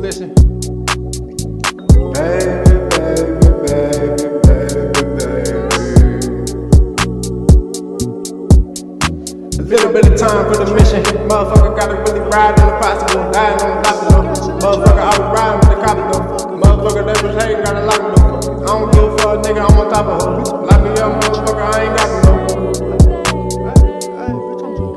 don't listen. Baby, baby, baby, baby, baby. A little bit of time for the mission. Motherfucker gotta really ride on the possible. Dying on the possible. Motherfucker, I was riding with the copy though. Motherfucker, they was hating, gotta lock me though. I don't give a fuck, nigga, I'm on top of her. Lock me up, motherfucker, I ain't got though.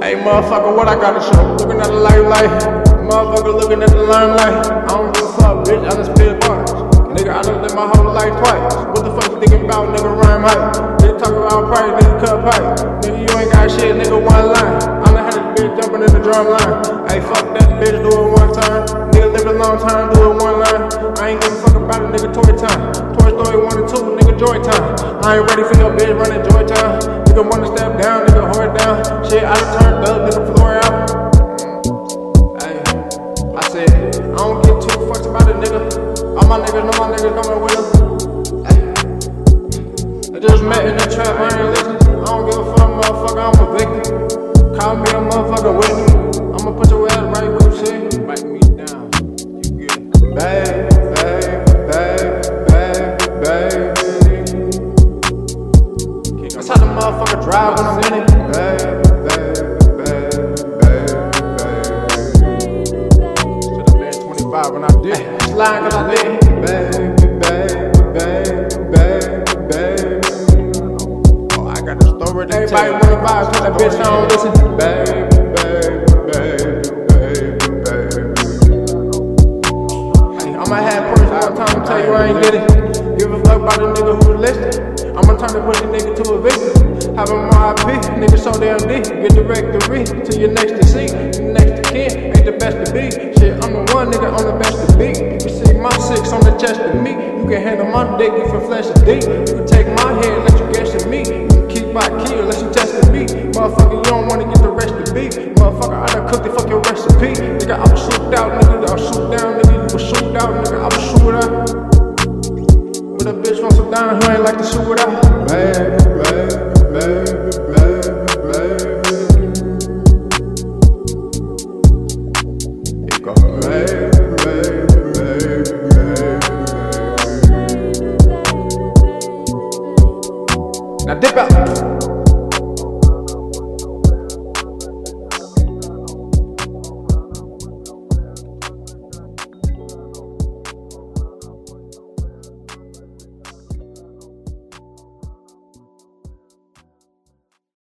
Hey, motherfucker, what I gotta show? Looking at the light, light. Motherfucker, looking at the limelight. I don't give a fuck, bitch, I done spit bars. Nigga, I done lived my whole life twice. What the fuck you thinking about, nigga, rhyme hype? Nigga, talk about price, nigga, cut pipe. Nigga, you ain't got shit, nigga, one line. I done had this bitch jumping in the drum line. Hey, fuck that bitch, do it one time. Nigga, live a long time, do it one line. I ain't give a fuck about it, nigga, toy time. Toy Story 1 and 2, nigga, joy time. I ain't ready for your bitch running joy time. Nigga, wanna my niggas know my niggas coming with them. I just met in the trap, I ain't listen. I don't give a fuck, motherfucker, I'm a victim. Call me a motherfucker with me. I'ma put your ass right where you sit. Bite me down, you how the motherfucker drive when I'm in it. Baby, baby, baby, baby. Should've been 25 when I did. Slide cause I lit Baby, baby, baby, baby, baby. I'ma have first one time to tell you I ain't did it. Give a fuck about the nigga who listening. I'ma turn the pussy nigga to a victim. Have him RIP, nigga so damn deep. Get directory to your next to see. Next to kin, ain't the best to be. Shit, I'm the one nigga, I'm the best to be. You can see my six on the chest of me. You can handle my dick if your flesh is deep. You can take my key unless you tested me. Motherfucker, you don't wanna get the me. Motherfucker, I done cooked the fucking recipe. Nigga, I was shoot out, nigga, I was shoot down, nigga, you was shoot out, nigga, I was shoot out. But a bitch wants to down who ain't like to shoot it out. Baby, baby, baby, baby, Here you go. baby, baby, Now dip out.